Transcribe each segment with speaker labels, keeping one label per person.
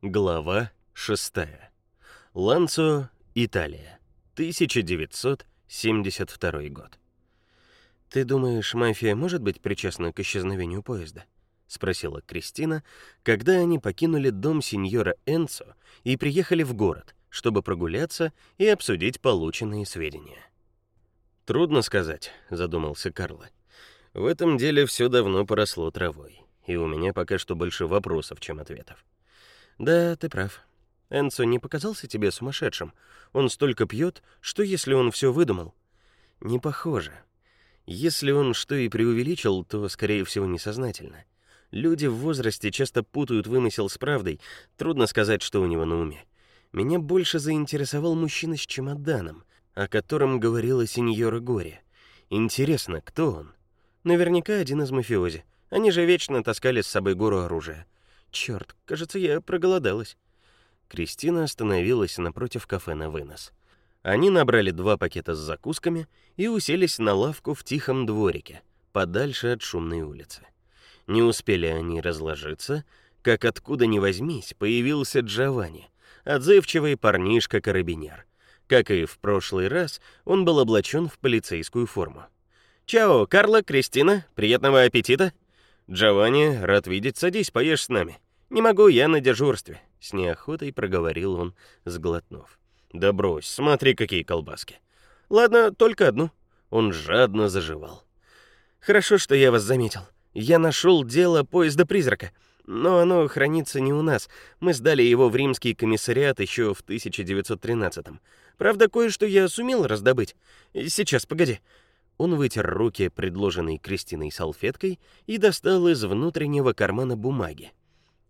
Speaker 1: Глава 6. Ланцо, Италия. 1972 год. Ты думаешь, мафия может быть причастна к исчезновению поезда? спросила Кристина, когда они покинули дом сеньора Энцо и приехали в город, чтобы прогуляться и обсудить полученные сведения. Трудно сказать, задумался Карло. В этом деле все давно поросло травой, и у меня пока что больше вопросов, чем ответов. Да, ты прав. Энцо не показался тебе сумасшедшим. Он столько пьет, что если он все выдумал, не похоже. Если он что и преувеличил, то скорее всего несознательно. Люди в возрасте часто путают вымысел с правдой. Трудно сказать, что у него на уме. Меня больше заинтересовал мужчина с чемоданом, о котором говорила сеньора Горе. Интересно, кто он? Наверняка один из мафиози. Они же вечно таскали с собой гору оружия. Черт, кажется, я проголодалась. Кристина остановилась напротив кафе на вынос. Они набрали два пакета с закусками и уселись на лавку в тихом дворике, подальше от шумной улицы. Не успели они разложиться, как откуда ни возьмись появился Джованни, отзывчивый парнишка-карабинер. Как и в прошлый раз, он был облачен в полицейскую форму. «Чао, Карло, Кристина, приятного аппетита!» «Джованни, рад видеть, садись, поешь с нами». «Не могу, я на дежурстве», — с неохотой проговорил он, сглотнув. «Да брось, смотри, какие колбаски». «Ладно, только одну». Он жадно заживал. «Хорошо, что я вас заметил. Я нашел дело поезда-призрака, но оно хранится не у нас. Мы сдали его в римский комиссариат еще в 1913-м. Правда, кое-что я сумел раздобыть. Сейчас, погоди. Он вытер руки предложенной Кристиной салфеткой и достал из внутреннего кармана бумаги.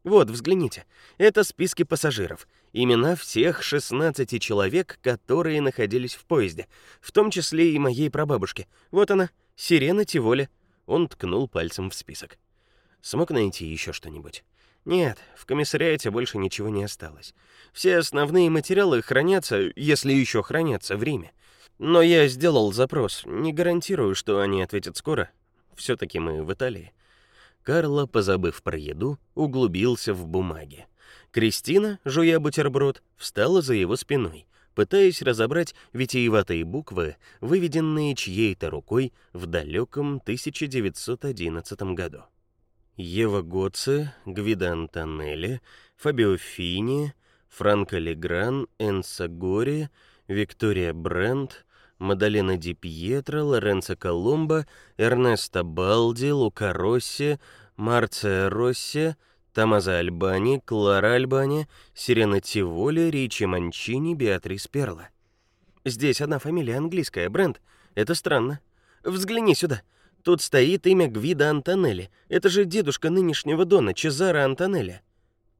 Speaker 1: Вот, взгляните. Это списки пассажиров. Имена всех 16 человек, которые находились в поезде, в том числе и моей прабабушки. Вот она, Сирена Тиволя. Он ткнул пальцем в список. Смог найти еще что-нибудь? Нет, в комиссариате больше ничего не осталось. Все основные материалы хранятся, если еще хранятся в Риме. Но я сделал запрос. Не гарантирую, что они ответят скоро. все таки мы в Италии. Карло, позабыв про еду, углубился в бумаги. Кристина, жуя бутерброд, встала за его спиной, пытаясь разобрать витиеватые буквы, выведенные чьей-то рукой в далеком 1911 году. Ева Гоце, Гвида Антонелли, Фабио Фини, Франко Легран, Энса Гори, Виктория Брент, Мадалена Ди Пьетро, Лоренцо Коломбо, Эрнесто Балди, Лука Росси, Марция Росси, Томазо Альбани, Клара Альбани, Сирена Тиволи, Ричи Манчини, Беатрис Перла. Здесь одна фамилия английская, Брент. Это странно. Взгляни сюда. Тут стоит имя Гвида Антонелли. Это же дедушка нынешнего дона, Чезаро Антонелли.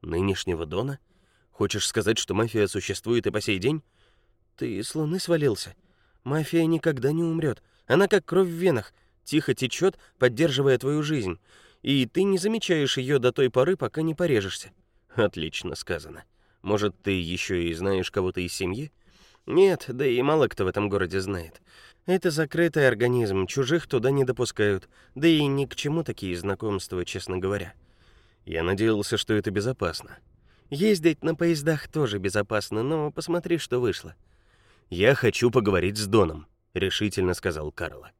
Speaker 1: Нынешнего дона? Хочешь сказать, что мафия существует и по сей день? Ты с луны свалился? Мафия никогда не умрет. Она как кровь в венах, тихо течет, поддерживая твою жизнь, и ты не замечаешь ее до той поры, пока не порежешься. Отлично сказано. Может, ты еще и знаешь кого-то из семьи? Нет, да и мало кто в этом городе знает. Это закрытый организм, чужих туда не допускают. Да и ни к чему такие знакомства, честно говоря. Я надеялся, что это безопасно. Ездить на поездах тоже безопасно, но посмотри, что вышло. Я хочу поговорить с Доном, решительно сказал Карло.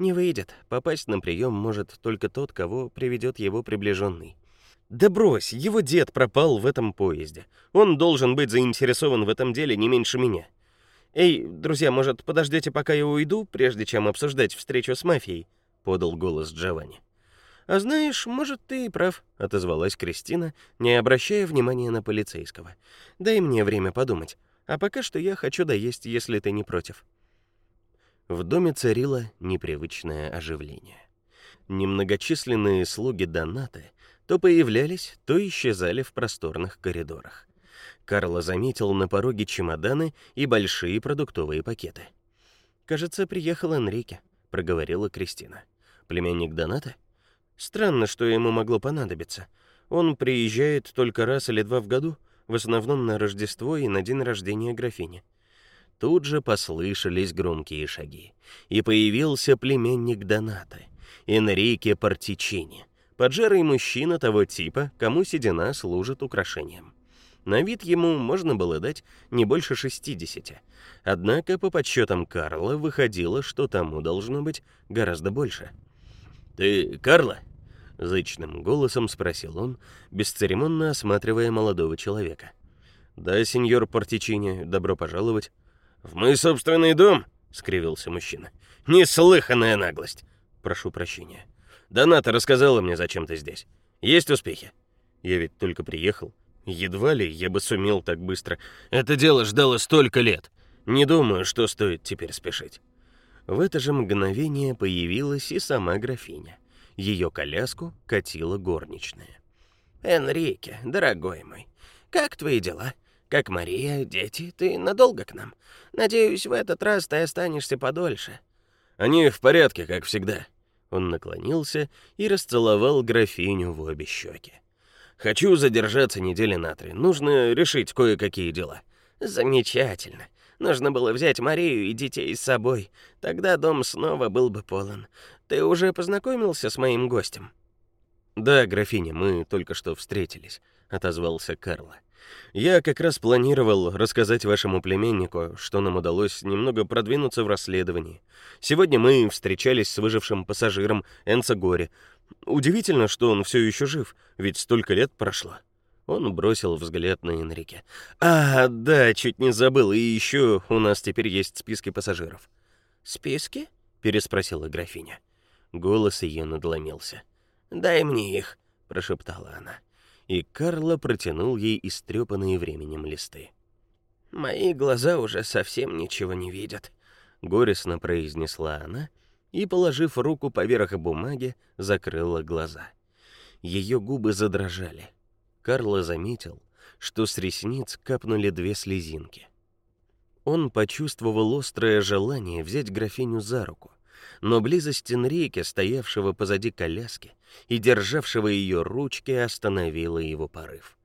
Speaker 1: Не выйдет. Попасть на прием может только тот, кого приведет его приближенный. Да брось, его дед пропал в этом поезде. Он должен быть заинтересован в этом деле не меньше меня. Эй, друзья, может, подождете, пока я уйду, прежде чем обсуждать встречу с мафией, подал голос Джованни. А знаешь, может, ты и прав, отозвалась Кристина, не обращая внимания на полицейского. Дай мне время подумать. А пока что я хочу доесть, если ты не против. В доме царило непривычное оживление. Немногочисленные слуги Донаты то появлялись, то исчезали в просторных коридорах. Карло заметил на пороге чемоданы и большие продуктовые пакеты. «Кажется, приехал Энрике», — проговорила Кристина. «Племянник Доната? Странно, что ему могло понадобиться. Он приезжает только раз или два в году, в основном на Рождество и на день рождения графини. Тут же послышались громкие шаги, и появился племянник Доната, Энрике Партичини, поджарый мужчина того типа, кому седина служит украшением. На вид ему можно было дать не больше 60. Однако по подсчетам Карла выходило, что тому должно быть гораздо больше. Ты Карла? Зычным голосом спросил он, бесцеремонно осматривая молодого человека. Да, сеньор Портичини, добро пожаловать. В мой собственный дом, скривился мужчина. Неслыханная наглость. Прошу прощения. Доната рассказала мне, зачем ты здесь. Есть успехи? Я ведь только приехал. Едва ли я бы сумел так быстро. Это дело ждало столько лет. Не думаю, что стоит теперь спешить. В это же мгновение появилась и сама графиня. Ее коляску катила горничная.
Speaker 2: Энрике, дорогой мой, как твои дела? Как Мария, дети, ты надолго к нам? Надеюсь, в этот раз ты останешься подольше.
Speaker 1: Они в порядке, как всегда. Он наклонился и расцеловал графиню в обе щеки. Хочу задержаться недели на три. Нужно решить кое-какие дела.
Speaker 2: Замечательно. Нужно было взять Марию и детей с собой. Тогда дом снова был бы полон. Ты уже познакомился с моим гостем?
Speaker 1: Да, графиня, мы только что встретились, отозвался Карла. Я как раз планировал рассказать вашему племяннику, что нам удалось немного продвинуться в расследовании. Сегодня мы встречались с выжившим пассажиром Энца Гори. Удивительно, что он все еще жив, ведь столько лет прошло. Он бросил взгляд на Энрике. А, да, чуть не забыл. И еще у нас теперь есть списки пассажиров.
Speaker 2: Списки?
Speaker 1: переспросила графиня. Голос ее надломился.
Speaker 2: "Дай мне их", прошептала она
Speaker 1: и Карла протянул ей истрепанные временем листы.
Speaker 2: Мои глаза уже совсем ничего не видят,
Speaker 1: горестно произнесла она и, положив руку поверх бумаги, закрыла глаза. Ее губы задрожали. Карла заметил, что с ресниц капнули две слезинки. Он почувствовал острое желание взять графиню за руку, но близость Энрике, стоявшего позади коляски и державшего ее ручки, остановила его порыв.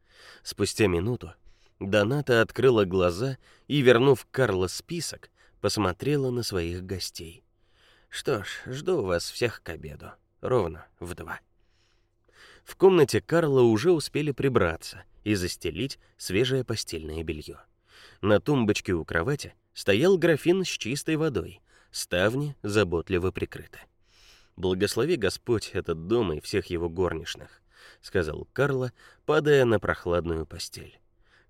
Speaker 1: Спустя минуту Доната открыла глаза и, вернув Карла список, посмотрела на своих гостей.
Speaker 2: Что ж, жду вас всех к обеду, ровно в два.
Speaker 1: В комнате Карла уже успели прибраться и застелить свежее постельное белье. На тумбочке у кровати стоял графин с чистой водой, ставни заботливо прикрыты. Благослови Господь этот дом и всех его горничных, сказал Карла, падая на прохладную постель.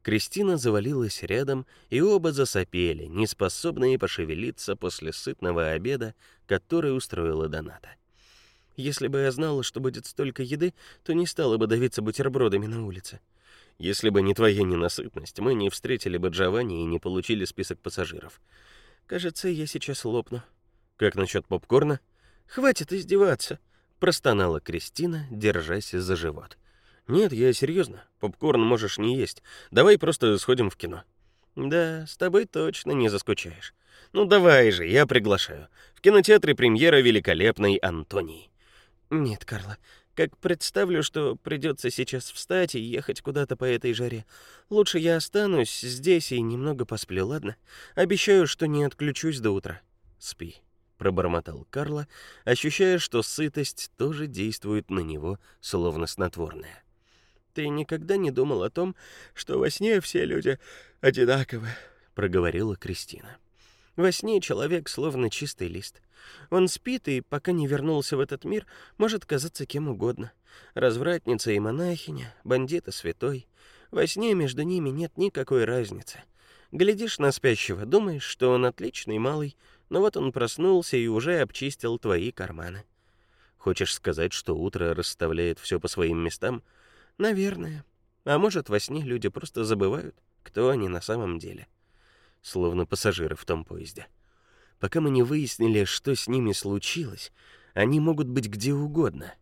Speaker 1: Кристина завалилась рядом, и оба засопели, неспособные пошевелиться после сытного обеда, который устроила Доната. Если бы я знала, что будет столько еды, то не стала бы давиться бутербродами на улице. Если бы не твоя ненасытность, мы не встретили бы Джованни и не получили список пассажиров. Кажется, я сейчас лопну. Как насчет попкорна? Хватит издеваться, простонала Кристина, держась за живот. Нет, я серьезно. Попкорн можешь не есть. Давай просто сходим в кино. Да, с тобой точно не заскучаешь. Ну давай же, я приглашаю. В кинотеатре премьера великолепной Антонии. Нет, Карла, как представлю, что придется сейчас встать и ехать куда-то по этой жаре. Лучше я останусь здесь и немного посплю, ладно? Обещаю, что не отключусь до утра. Спи, пробормотал Карла, ощущая, что сытость тоже действует на него словно снотворное. Ты никогда не думал о том, что во сне все люди одинаковы, проговорила Кристина. Во сне человек словно чистый лист. Он спит и пока не вернулся в этот мир, может казаться кем угодно: развратница и монахиня, бандит и святой. Во сне между ними нет никакой разницы. Глядишь на спящего, думаешь, что он отличный малый, но вот он проснулся и уже обчистил твои карманы. Хочешь сказать, что утро расставляет все по своим местам? Наверное. А может, во сне люди просто забывают, кто они на самом деле словно пассажиры в том поезде. Пока мы не выяснили, что с ними случилось, они могут быть где угодно.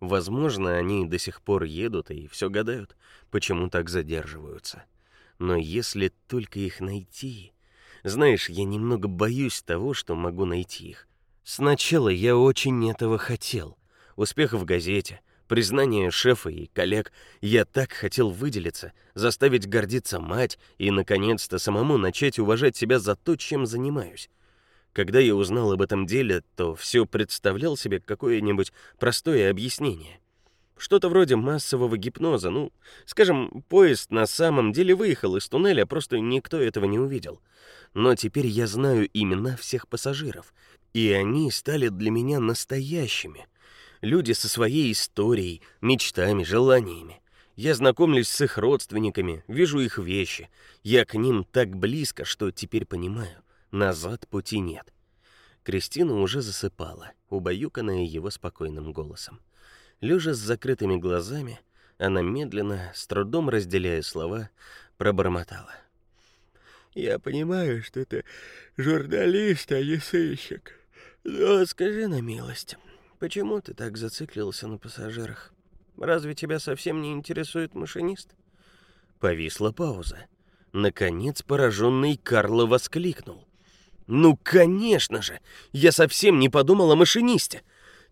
Speaker 1: Возможно, они до сих пор едут и все гадают, почему так задерживаются. Но если только их найти, знаешь, я немного боюсь того, что могу найти их. Сначала я очень этого хотел. Успех в газете, признание шефа и коллег. Я так хотел выделиться, заставить гордиться мать и наконец-то самому начать уважать себя за то, чем занимаюсь. Когда я узнал об этом деле, то все представлял себе какое-нибудь простое объяснение. Что-то вроде массового гипноза. Ну, скажем, поезд на самом деле выехал из туннеля, просто никто этого не увидел. Но теперь я знаю имена всех пассажиров, и они стали для меня настоящими. Люди со своей историей, мечтами, желаниями. Я знакомлюсь с их родственниками, вижу их вещи. Я к ним так близко, что теперь понимаю, назад пути нет. Кристина уже засыпала, убаюканная его спокойным голосом. Лежа с закрытыми глазами, она медленно, с трудом разделяя слова, пробормотала:
Speaker 2: "Я понимаю, что ты журналист, а не сыщик. Но скажи на милость, почему ты так зациклился на пассажирах? Разве тебя совсем не интересует машинист?"
Speaker 1: Повисла пауза. Наконец пораженный Карло воскликнул: "Ну, конечно же! Я совсем не подумал о машинисте.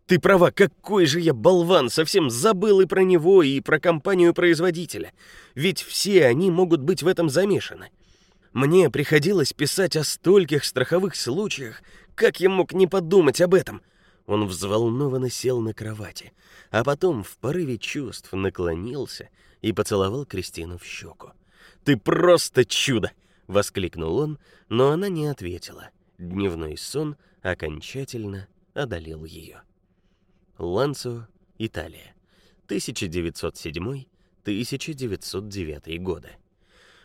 Speaker 1: Ты права, какой же я болван, совсем забыл и про него, и про компанию производителя. Ведь все они могут быть в этом замешаны. Мне приходилось писать о стольких страховых случаях, как я мог не подумать об этом? Он взволнованно сел на кровати, а потом в порыве чувств наклонился и поцеловал Кристину в щеку. Ты просто чудо, воскликнул он, но она не ответила. Дневной сон окончательно одолел ее. Ланцо, Италия. 1907-1909 годы.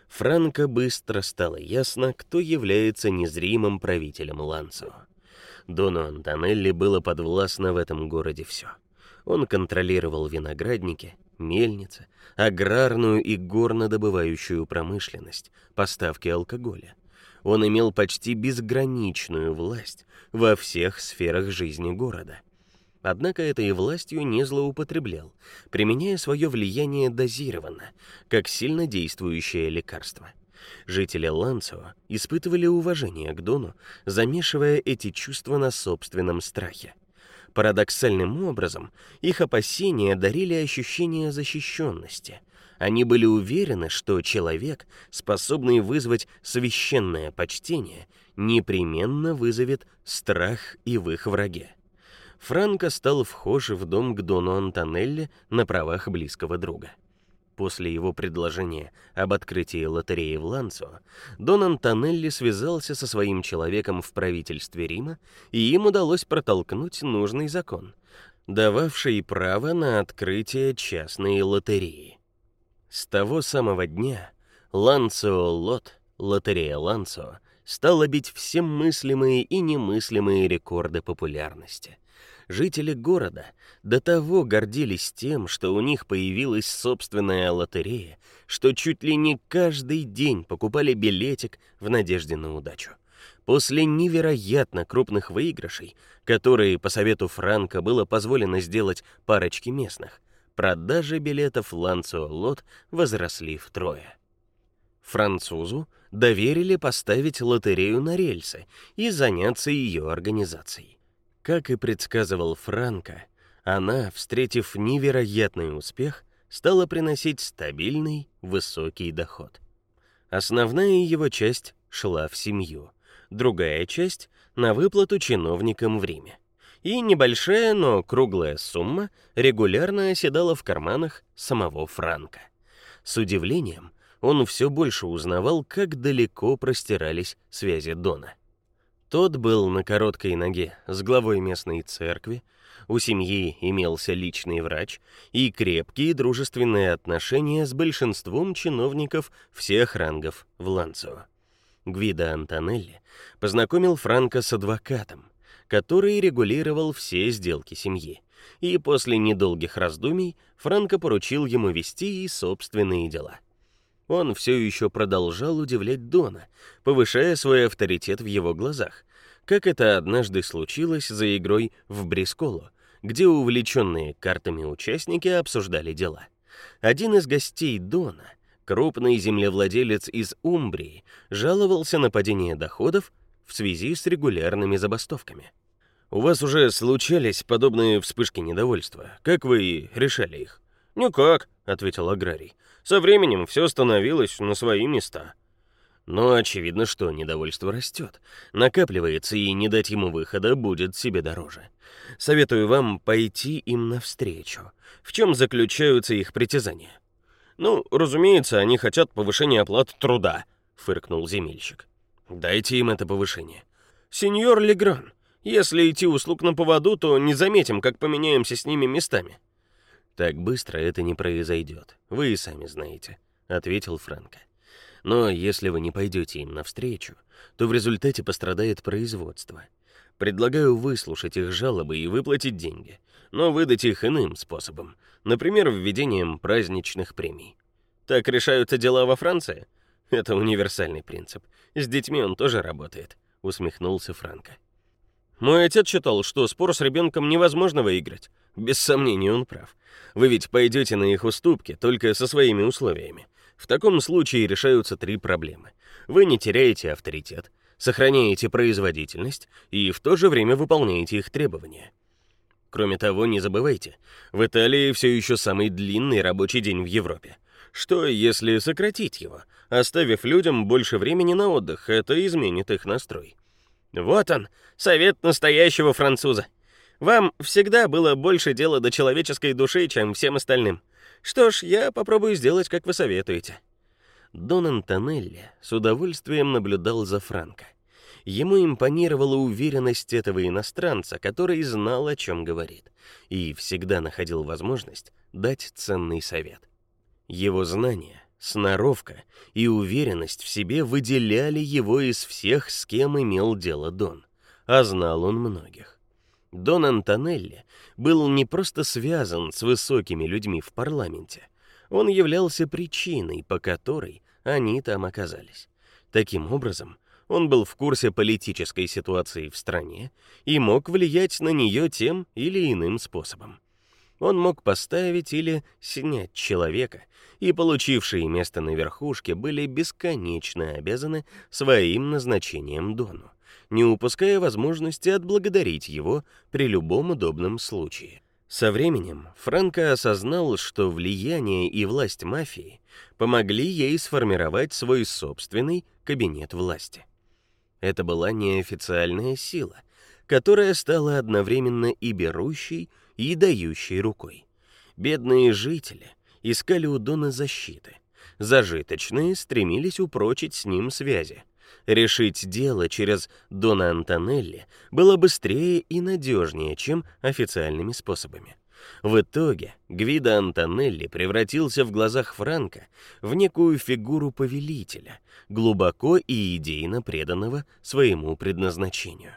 Speaker 1: Франко быстро стало ясно, кто является незримым правителем Ланцо. Дону Антонелли было подвластно в этом городе все. Он контролировал виноградники, мельницы, аграрную и горнодобывающую промышленность, поставки алкоголя. Он имел почти безграничную власть во всех сферах жизни города. Однако этой властью не злоупотреблял, применяя свое влияние дозированно, как сильно действующее лекарство. Жители Ланцо испытывали уважение к Дону, замешивая эти чувства на собственном страхе. Парадоксальным образом, их опасения дарили ощущение защищенности. Они были уверены, что человек, способный вызвать священное почтение, непременно вызовет страх и в их враге. Франко стал вхож в дом к Дону Антонелли на правах близкого друга. После его предложения об открытии лотереи в Ланцо, Дон Антонелли связался со своим человеком в правительстве Рима, и им удалось протолкнуть нужный закон, дававший право на открытие частной лотереи. С того самого дня Ланцо Лот, лотерея Ланцо, стала бить все мыслимые и немыслимые рекорды популярности – Жители города до того гордились тем, что у них появилась собственная лотерея, что чуть ли не каждый день покупали билетик в надежде на удачу. После невероятно крупных выигрышей, которые по совету Франка было позволено сделать парочке местных, продажи билетов Ланцо Лот возросли втрое. Французу доверили поставить лотерею на рельсы и заняться ее организацией. Как и предсказывал Франко, она, встретив невероятный успех, стала приносить стабильный, высокий доход. Основная его часть шла в семью, другая часть на выплату чиновникам в Риме. И небольшая, но круглая сумма регулярно оседала в карманах самого Франка. С удивлением он все больше узнавал, как далеко простирались связи Дона. Тот был на короткой ноге с главой местной церкви, у семьи имелся личный врач и крепкие дружественные отношения с большинством чиновников всех рангов в Ланцо. Гвидо Антонелли познакомил Франко с адвокатом, который регулировал все сделки семьи. И после недолгих раздумий Франко поручил ему вести и собственные дела он все еще продолжал удивлять Дона, повышая свой авторитет в его глазах, как это однажды случилось за игрой в Брисколо, где увлеченные картами участники обсуждали дела. Один из гостей Дона, крупный землевладелец из Умбрии, жаловался на падение доходов в связи с регулярными забастовками. У вас уже случались подобные вспышки недовольства? Как вы решали их?
Speaker 2: Никак, ответил аграрий. Со временем все становилось на свои места.
Speaker 1: Но очевидно, что недовольство растет, накапливается, и не дать ему выхода будет себе дороже. Советую вам пойти им навстречу. В чем заключаются их притязания? Ну, разумеется, они хотят повышения оплаты труда, фыркнул земельщик. Дайте им это повышение. Сеньор Легран, если идти услуг на поводу, то не заметим, как поменяемся с ними местами. Так быстро это не произойдет. Вы и сами знаете, ответил Франко. Но если вы не пойдете им навстречу, то в результате пострадает производство. Предлагаю выслушать их жалобы и выплатить деньги, но выдать их иным способом, например, введением праздничных премий. Так решаются дела во Франции? Это универсальный принцип. С детьми он тоже работает, усмехнулся Франко. Мой отец считал, что спор с ребенком невозможно выиграть. Без сомнения, он прав. Вы ведь пойдете на их уступки только со своими условиями. В таком случае решаются три проблемы. Вы не теряете авторитет, сохраняете производительность и в то же время выполняете их требования. Кроме того, не забывайте, в Италии все еще самый длинный рабочий день в Европе. Что, если сократить его, оставив людям больше времени на отдых? Это изменит их настрой. Вот он, совет настоящего француза. Вам всегда было больше дела до человеческой души, чем всем остальным. Что ж, я попробую сделать, как вы советуете. Дон Антонелли с удовольствием наблюдал за Франко. Ему импонировала уверенность этого иностранца, который знал, о чем говорит, и всегда находил возможность дать ценный совет. Его знания, сноровка и уверенность в себе выделяли его из всех, с кем имел дело Дон, а знал он многих. Дон Антонелли был не просто связан с высокими людьми в парламенте, он являлся причиной, по которой они там оказались. Таким образом, он был в курсе политической ситуации в стране и мог влиять на нее тем или иным способом. Он мог поставить или снять человека, и получившие место на верхушке были бесконечно обязаны своим назначением Дону, не упуская возможности отблагодарить его при любом удобном случае. Со временем Франко осознал, что влияние и власть мафии помогли ей сформировать свой собственный кабинет власти. Это была неофициальная сила, которая стала одновременно и берущей, и дающей рукой. Бедные жители искали у Дона защиты. Зажиточные стремились упрочить с ним связи. Решить дело через Дона Антонелли было быстрее и надежнее, чем официальными способами. В итоге Гвидо Антонелли превратился в глазах Франка в некую фигуру повелителя, глубоко и идейно преданного своему предназначению.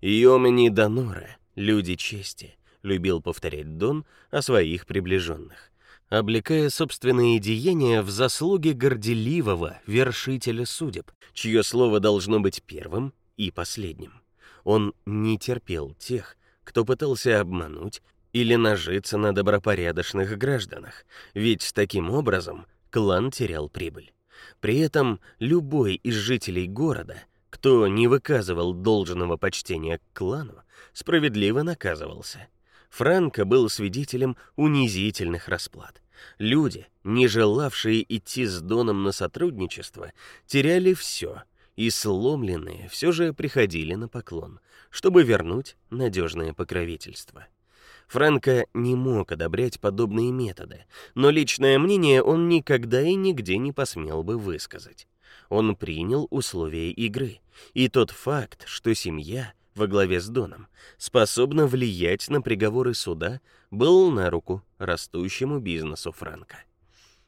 Speaker 1: «Иомини Донора, люди чести», — любил повторять Дон о своих приближенных облекая собственные деяния в заслуги горделивого вершителя судеб, чье слово должно быть первым и последним. Он не терпел тех, кто пытался обмануть или нажиться на добропорядочных гражданах, ведь таким образом клан терял прибыль. При этом любой из жителей города, кто не выказывал должного почтения к клану, справедливо наказывался. Франко был свидетелем унизительных расплат. Люди, не желавшие идти с Доном на сотрудничество, теряли все, и сломленные все же приходили на поклон, чтобы вернуть надежное покровительство. Франко не мог одобрять подобные методы, но личное мнение он никогда и нигде не посмел бы высказать. Он принял условия игры, и тот факт, что семья во главе с Доном способна влиять на приговоры суда, был на руку растущему бизнесу Франка.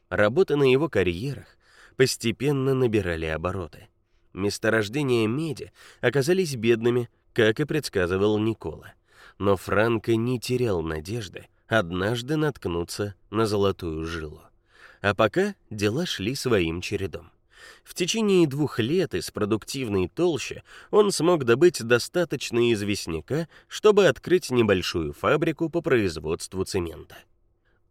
Speaker 1: Работы на его карьерах постепенно набирали обороты. Месторождения меди оказались бедными, как и предсказывал Никола. Но Франко не терял надежды однажды наткнуться на золотую жилу. А пока дела шли своим чередом. В течение двух лет из продуктивной толщи он смог добыть достаточно известняка, чтобы открыть небольшую фабрику по производству цемента.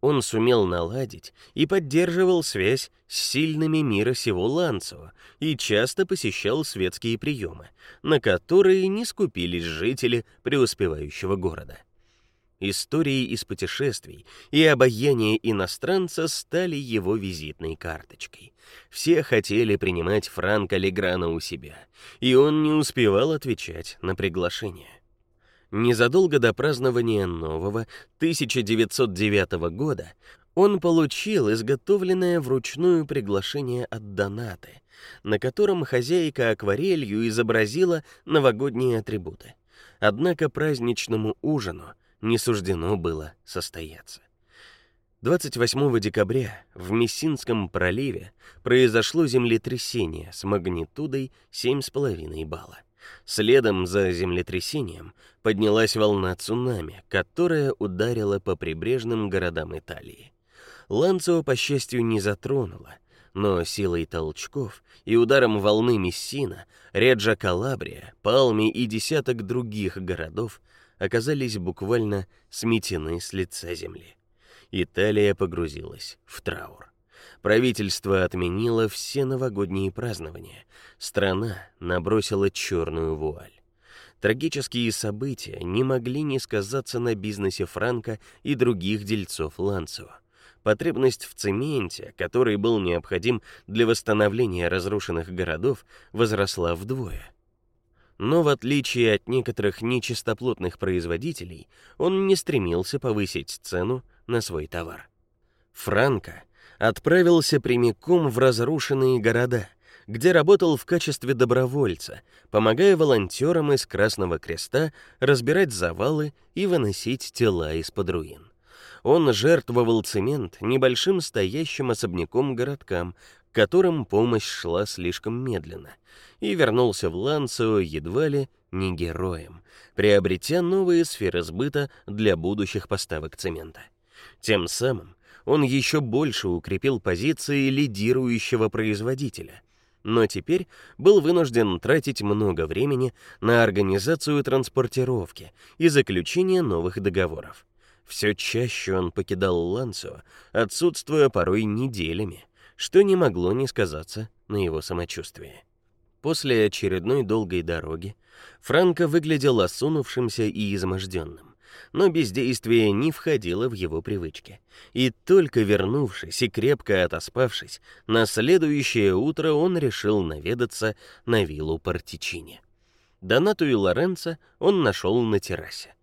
Speaker 1: Он сумел наладить и поддерживал связь с сильными мира сего Ланцо и часто посещал светские приемы, на которые не скупились жители преуспевающего города. Истории из путешествий и обаяние иностранца стали его визитной карточкой. Все хотели принимать Франка Леграна у себя, и он не успевал отвечать на приглашение. Незадолго до празднования нового 1909 года он получил изготовленное вручную приглашение от Донаты, на котором хозяйка акварелью изобразила новогодние атрибуты. Однако праздничному ужину не суждено было состояться. 28 декабря в Мессинском проливе произошло землетрясение с магнитудой 7,5 балла. Следом за землетрясением поднялась волна цунами, которая ударила по прибрежным городам Италии. Ланцо, по счастью, не затронула, но силой толчков и ударом волны Мессина, Реджа Калабрия, Палми и десяток других городов оказались буквально сметены с лица земли. Италия погрузилась в траур. Правительство отменило все новогодние празднования. Страна набросила черную вуаль. Трагические события не могли не сказаться на бизнесе Франка и других дельцов Ланцева. Потребность в цементе, который был необходим для восстановления разрушенных городов, возросла вдвое. Но в отличие от некоторых нечистоплотных производителей, он не стремился повысить цену на свой товар. Франко отправился прямиком в разрушенные города, где работал в качестве добровольца, помогая волонтерам из Красного Креста разбирать завалы и выносить тела из-под руин он жертвовал цемент небольшим стоящим особняком городкам, которым помощь шла слишком медленно, и вернулся в Ланцо едва ли не героем, приобретя новые сферы сбыта для будущих поставок цемента. Тем самым он еще больше укрепил позиции лидирующего производителя, но теперь был вынужден тратить много времени на организацию транспортировки и заключение новых договоров. Все чаще он покидал Ланцо, отсутствуя порой неделями, что не могло не сказаться на его самочувствии. После очередной долгой дороги Франко выглядел осунувшимся и изможденным, но бездействие не входило в его привычки. И только вернувшись и крепко отоспавшись, на следующее утро он решил наведаться на виллу Партичини. Донату и Лоренцо он нашел на террасе.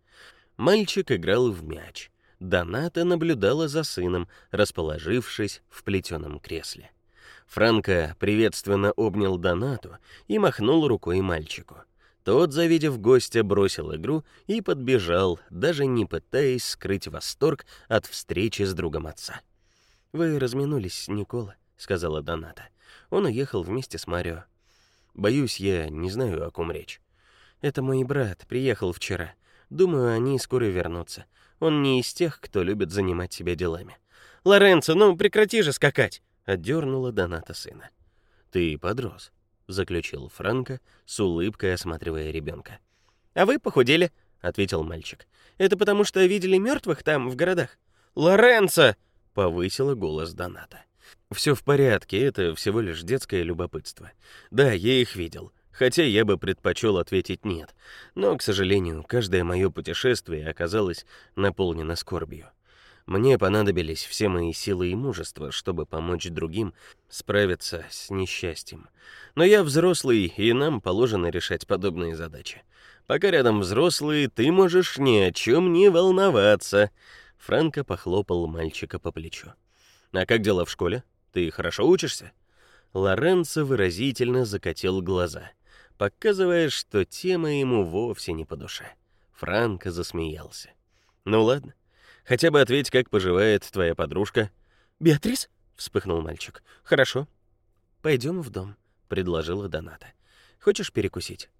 Speaker 1: Мальчик играл в мяч. Доната наблюдала за сыном, расположившись в плетеном кресле. Франко приветственно обнял Донату и махнул рукой мальчику. Тот, завидев гостя, бросил игру и подбежал, даже не пытаясь скрыть восторг от встречи с другом отца. Вы разминулись, Никола, сказала Доната. Он уехал вместе с Марио. Боюсь, я не знаю, о ком речь. Это мой брат, приехал вчера. Думаю, они скоро вернутся. Он не из тех, кто любит занимать себя делами. Лоренцо, ну прекрати же скакать, отдернула Доната сына. Ты подрос, заключил Франко, с улыбкой осматривая ребенка. А вы похудели, ответил мальчик. Это потому что видели мертвых там в городах. Лоренцо, повысила голос Доната. Все в порядке, это всего лишь детское любопытство. Да, я их видел хотя я бы предпочел ответить нет. Но, к сожалению, каждое мое путешествие оказалось наполнено скорбью. Мне понадобились все мои силы и мужество, чтобы помочь другим справиться с несчастьем. Но я взрослый, и нам положено решать подобные задачи. Пока рядом взрослые, ты можешь ни о чем не волноваться. Франко похлопал мальчика по плечу. А как дела в школе? Ты хорошо учишься? Лоренцо выразительно закатил глаза показывая, что тема ему вовсе не по душе. Франко засмеялся. Ну ладно, хотя бы ответь, как поживает твоя подружка. Беатрис? вспыхнул мальчик. Хорошо. Пойдем в дом, предложила Доната. Хочешь перекусить?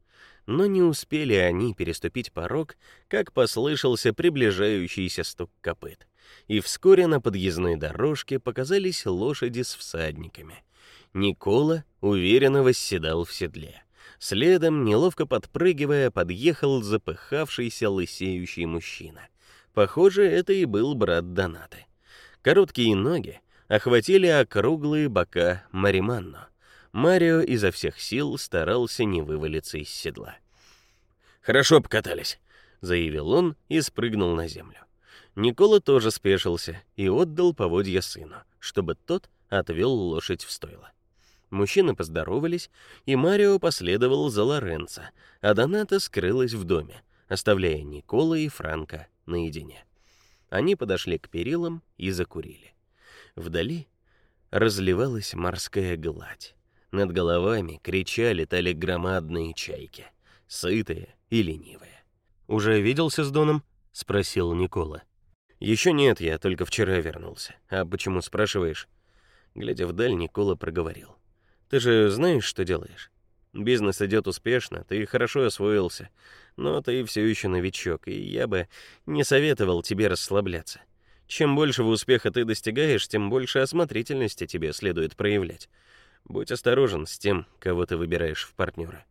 Speaker 1: Но не успели они переступить порог, как послышался приближающийся стук копыт. И вскоре на подъездной дорожке показались лошади с всадниками. Никола уверенно восседал в седле. Следом, неловко подпрыгивая, подъехал запыхавшийся лысеющий мужчина. Похоже, это и был брат Донаты. Короткие ноги охватили округлые бока Мариманно. Марио изо всех сил старался не вывалиться из седла. Хорошо покатались. заявил он и спрыгнул на землю. Никола тоже спешился и отдал поводья сыну, чтобы тот отвел лошадь в стойло. Мужчины поздоровались, и Марио последовал за Лоренцо, а Доната скрылась в доме, оставляя Никола и Франка наедине. Они подошли к перилам и закурили. Вдали разливалась морская гладь. Над головами крича летали громадные чайки, сытые и ленивые. «Уже виделся с Доном?» — спросил Никола. Еще нет, я только вчера вернулся. А почему спрашиваешь?» Глядя вдаль, Никола проговорил. «Ты же знаешь, что делаешь? Бизнес идет успешно, ты хорошо освоился, но ты все еще новичок, и я бы не советовал тебе расслабляться. Чем большего успеха ты достигаешь, тем больше осмотрительности тебе следует проявлять. Будь осторожен с тем, кого ты выбираешь в партнеры.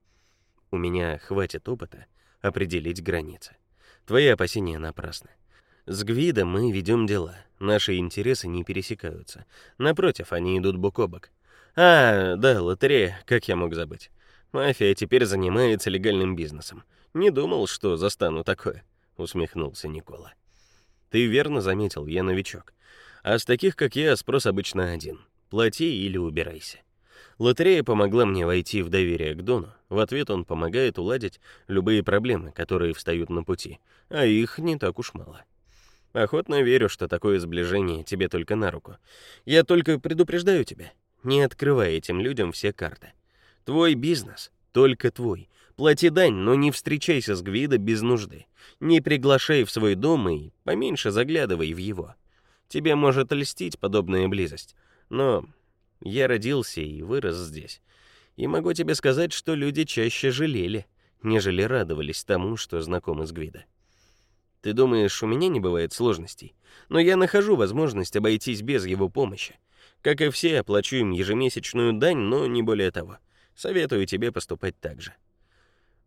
Speaker 1: У меня хватит опыта определить границы. Твои опасения напрасны. С Гвидом мы ведем дела. Наши интересы не пересекаются. Напротив, они идут бок о бок. А, да, лотерея, как я мог забыть. Мафия теперь занимается легальным бизнесом. Не думал, что застану такое, усмехнулся Никола. Ты верно заметил, я новичок. А с таких, как я, спрос обычно один: плати или убирайся. Лотерея помогла мне войти в доверие к Дону. В ответ он помогает уладить любые проблемы, которые встают на пути, а их не так уж мало. Охотно верю, что такое сближение тебе только на руку. Я только предупреждаю тебя, не открывай этим людям все карты. Твой бизнес только твой. Плати дань, но не встречайся с Гвидо без нужды. Не приглашай в свой дом и поменьше заглядывай в его. Тебе может льстить подобная близость, но я родился и вырос здесь. И могу тебе сказать, что люди чаще жалели, нежели радовались тому, что знакомы с Гвидо. Ты думаешь, у меня не бывает сложностей? Но я нахожу возможность обойтись без его помощи. Как и все, оплачу им ежемесячную дань, но не более того. Советую тебе поступать так же.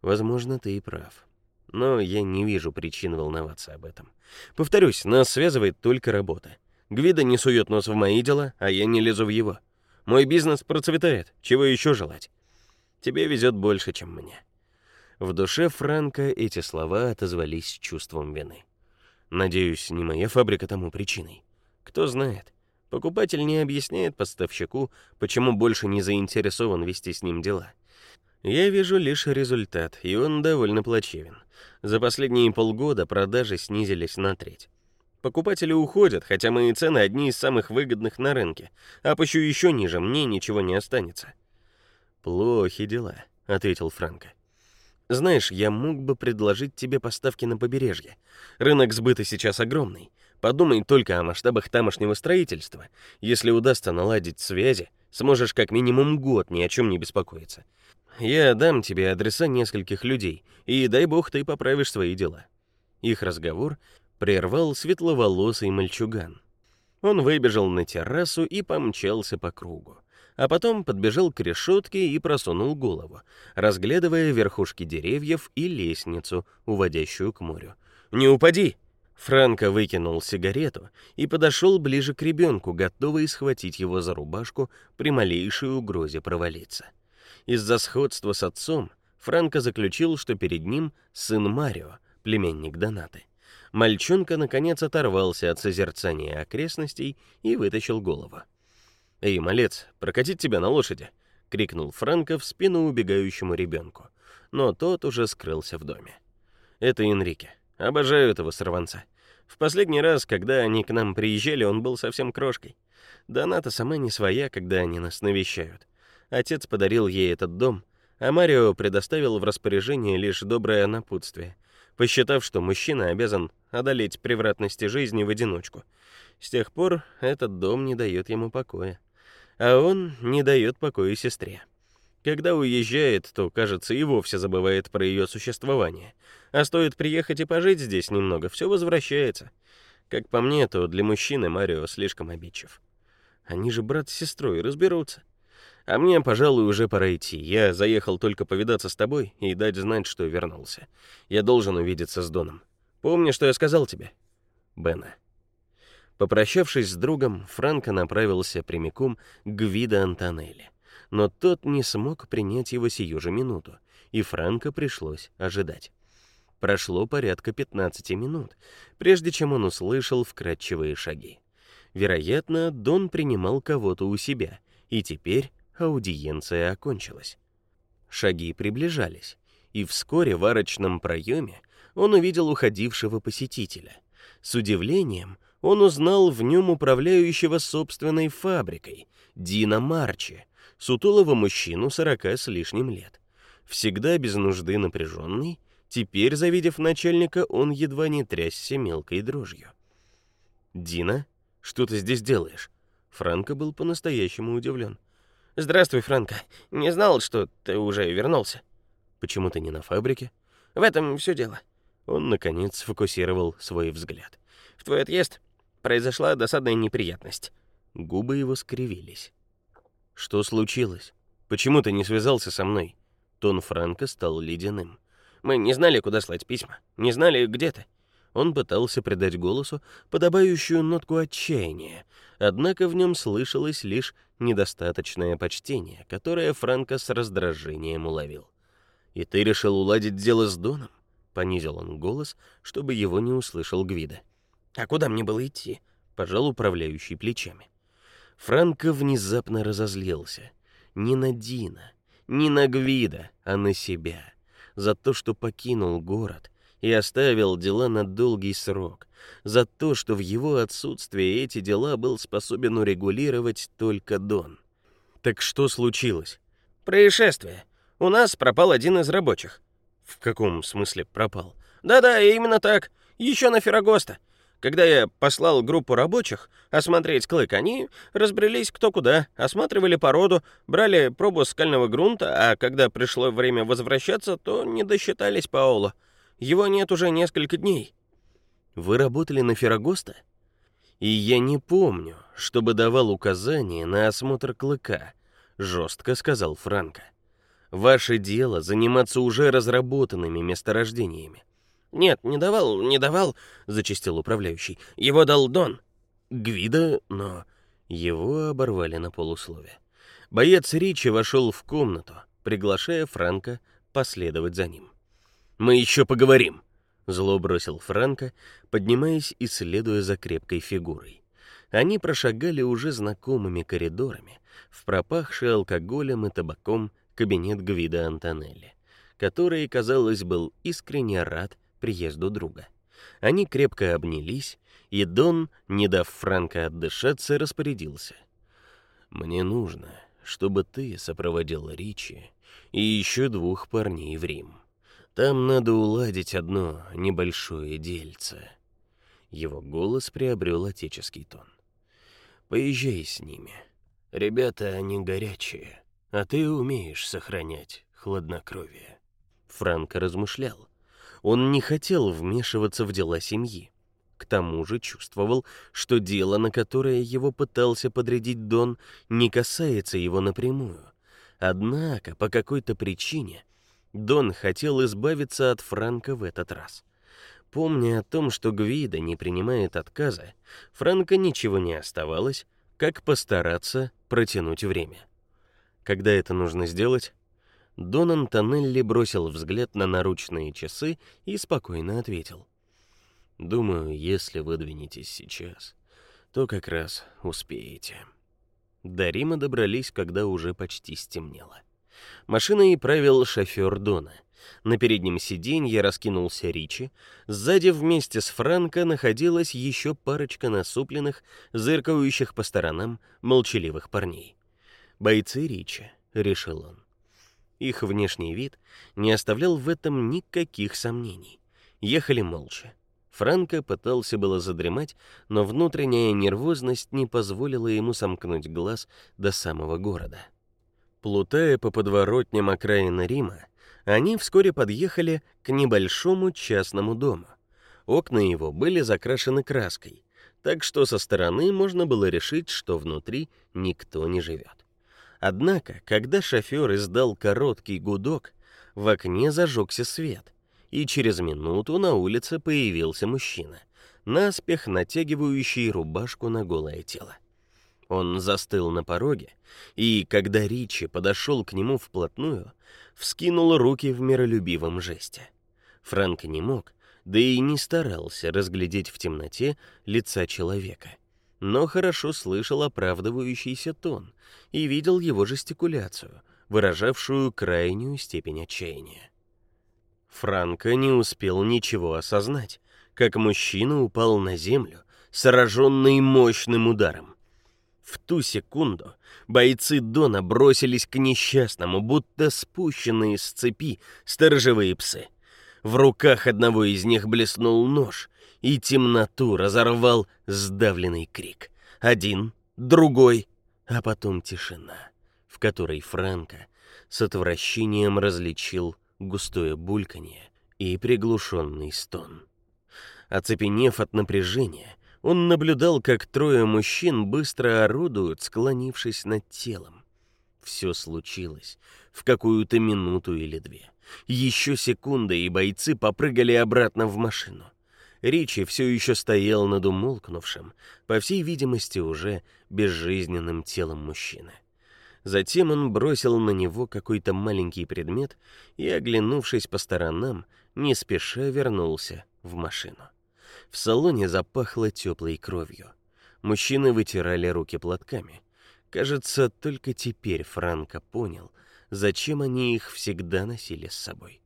Speaker 1: Возможно, ты и прав. Но я не вижу причин волноваться об этом. Повторюсь, нас связывает только работа. Гвида не сует нос в мои дела, а я не лезу в его. Мой бизнес процветает. Чего еще желать? Тебе везет больше, чем мне. В душе Франка эти слова отозвались чувством вины. Надеюсь, не моя фабрика тому причиной. Кто знает? Покупатель не объясняет поставщику, почему больше не заинтересован вести с ним дела. Я вижу лишь результат, и он довольно плачевен. За последние полгода продажи снизились на треть. Покупатели уходят, хотя мои цены одни из самых выгодных на рынке. А пощу еще ниже, мне ничего не останется. Плохи дела, ответил Франко. Знаешь, я мог бы предложить тебе поставки на побережье. Рынок сбыта сейчас огромный. Подумай только о масштабах тамошнего строительства. Если удастся наладить связи, сможешь как минимум год ни о чем не беспокоиться. Я дам тебе адреса нескольких людей, и дай бог ты поправишь свои дела. Их разговор прервал светловолосый мальчуган. Он выбежал на террасу и помчался по кругу, а потом подбежал к решетке и просунул голову, разглядывая верхушки деревьев и лестницу, уводящую к морю. "Не упади!" Франко выкинул сигарету и подошел ближе к ребенку, готовый схватить его за рубашку при малейшей угрозе провалиться. Из-за сходства с отцом Франко заключил, что перед ним сын Марио, племянник Донаты. Мальчонка наконец оторвался от созерцания окрестностей и вытащил голову. "Эй, малец, прокатить тебя на лошади", крикнул Франко в спину убегающему ребенку, но тот уже скрылся в доме. "Это Энрике. Обожаю этого сорванца. В последний раз, когда они к нам приезжали, он был совсем крошкой. Доната сама не своя, когда они нас навещают. Отец подарил ей этот дом, а Марио предоставил в распоряжение лишь доброе напутствие посчитав, что мужчина обязан одолеть превратности жизни в одиночку. С тех пор этот дом не дает ему покоя, а он не дает покоя сестре. Когда уезжает, то, кажется, и вовсе забывает про ее существование. А стоит приехать и пожить здесь немного, все возвращается. Как по мне, то для мужчины Марио слишком обидчив. Они же брат с сестрой разберутся. А мне, пожалуй, уже пора идти. Я заехал только повидаться с тобой и дать знать, что вернулся. Я должен увидеться с Доном. Помни, что я сказал тебе. Бена. Попрощавшись с другом, Франко направился прямиком к Гвидо Антонелли. Но тот не смог принять его сию же минуту, и Франко пришлось ожидать. Прошло порядка 15 минут, прежде чем он услышал вкрадчивые шаги. Вероятно, Дон принимал кого-то у себя, и теперь аудиенция окончилась. Шаги приближались, и вскоре в арочном проеме он увидел уходившего посетителя. С удивлением он узнал в нем управляющего собственной фабрикой, Дина Марчи, сутулого мужчину сорока с лишним лет. Всегда без нужды напряженный, теперь, завидев начальника, он едва не трясся мелкой дрожью. «Дина, что ты здесь делаешь?» Франко был по-настоящему удивлен.
Speaker 2: «Здравствуй, Франко. Не знал, что ты уже вернулся».
Speaker 1: «Почему ты не на фабрике?»
Speaker 2: «В этом все дело».
Speaker 1: Он, наконец, сфокусировал свой взгляд.
Speaker 2: «В твой отъезд произошла досадная неприятность».
Speaker 1: Губы его скривились. «Что случилось? Почему ты не связался со мной?» Тон Франка стал ледяным.
Speaker 2: «Мы не знали, куда слать письма. Не знали, где ты».
Speaker 1: Он пытался придать голосу подобающую нотку отчаяния, однако в нем слышалось лишь недостаточное почтение, которое Франко с раздражением уловил. «И ты решил уладить дело с Доном?» Понизил он голос, чтобы его не услышал Гвида.
Speaker 2: «А куда мне было идти?»
Speaker 1: Пожал управляющий плечами. Франко внезапно разозлился. Не на Дина, не на Гвида, а на себя. За то, что покинул город и оставил дела на долгий срок. За то, что в его отсутствие эти дела был способен урегулировать только Дон. Так что случилось?
Speaker 2: Происшествие. У нас пропал один из рабочих.
Speaker 1: В каком смысле пропал?
Speaker 2: Да-да, именно так. Еще на Феррагоста. Когда я послал группу рабочих осмотреть клык, они разбрелись кто куда, осматривали породу, брали пробу скального грунта, а когда пришло время возвращаться, то не досчитались Паула. Его нет уже несколько дней.
Speaker 1: Вы работали на Феррагоста? И я не помню, чтобы давал указания на осмотр клыка, жестко сказал Франко. Ваше дело заниматься уже разработанными месторождениями.
Speaker 2: Нет, не давал, не давал, зачистил управляющий. Его дал Дон.
Speaker 1: Гвида, но его оборвали на полуслове. Боец Ричи вошел в комнату, приглашая Франка последовать за ним. Мы еще поговорим, зло бросил Франко, поднимаясь и следуя за крепкой фигурой. Они прошагали уже знакомыми коридорами в пропахший алкоголем и табаком кабинет Гвида Антонелли, который, казалось, был искренне рад приезду друга. Они крепко обнялись, и Дон, не дав Франко отдышаться, распорядился: "Мне нужно, чтобы ты сопроводил Ричи и еще двух парней в Рим. Там надо уладить одно небольшое дельце". Его голос приобрел отеческий тон. Поезжай с ними. Ребята, они горячие, а ты умеешь сохранять хладнокровие. Франко размышлял. Он не хотел вмешиваться в дела семьи. К тому же чувствовал, что дело, на которое его пытался подрядить Дон, не касается его напрямую. Однако, по какой-то причине, Дон хотел избавиться от Франка в этот раз. Помня о том, что Гвида не принимает отказа, Франко ничего не оставалось, как постараться протянуть время. Когда это нужно сделать? Дон Антонелли бросил взгляд на наручные часы и спокойно ответил: "Думаю, если вы двинетесь сейчас, то как раз успеете". До Рима добрались, когда уже почти стемнело. Машиной правил шофер Дона. На переднем сиденье раскинулся Ричи, сзади вместе с Франко находилась еще парочка насупленных, зыркающих по сторонам молчаливых парней. Бойцы Ричи, решил он. Их внешний вид не оставлял в этом никаких сомнений. Ехали молча. Франко пытался было задремать, но внутренняя нервозность не позволила ему сомкнуть глаз до самого города. Плутая по подворотням окраины Рима, они вскоре подъехали к небольшому частному дому. Окна его были закрашены краской, так что со стороны можно было решить, что внутри никто не живет. Однако, когда шофер издал короткий гудок, в окне зажегся свет, и через минуту на улице появился мужчина, наспех натягивающий рубашку на голое тело. Он застыл на пороге, и когда Ричи подошел к нему вплотную, вскинул руки в миролюбивом жесте. Франк не мог, да и не старался разглядеть в темноте лица человека, но хорошо слышал оправдывающийся тон и видел его жестикуляцию, выражавшую крайнюю степень отчаяния. Франко не успел ничего осознать, как мужчина упал на землю, сраженный мощным ударом. В ту секунду бойцы Дона бросились к несчастному, будто спущенные с цепи сторожевые псы. В руках одного из них блеснул нож, и темноту разорвал сдавленный крик. Один, другой, а потом тишина, в которой Франко с отвращением различил густое бульканье и приглушенный стон. Оцепенев от напряжения, он наблюдал, как трое мужчин быстро орудуют, склонившись над телом. Все случилось в какую-то минуту или две. Еще секунда, и бойцы попрыгали обратно в машину. Ричи все еще стоял над умолкнувшим, по всей видимости, уже безжизненным телом мужчины. Затем он бросил на него какой-то маленький предмет и, оглянувшись по сторонам, не спеша вернулся в машину. В салоне запахло теплой кровью. Мужчины вытирали руки платками. Кажется, только теперь Франко понял, зачем они их всегда носили с собой.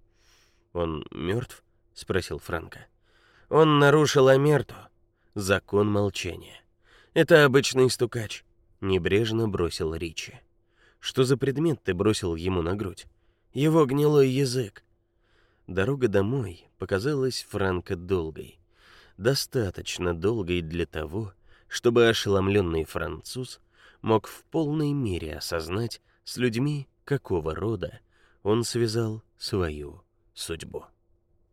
Speaker 1: Он мертв? спросил Франко. Он нарушил амерту, закон молчания. Это обычный стукач, небрежно бросил Ричи. Что за предмет ты бросил ему на грудь? Его гнилой язык. Дорога домой показалась Франко долгой, достаточно долгой для того, чтобы ошеломленный француз мог в полной мере осознать, с людьми какого рода он связал свою судьбу.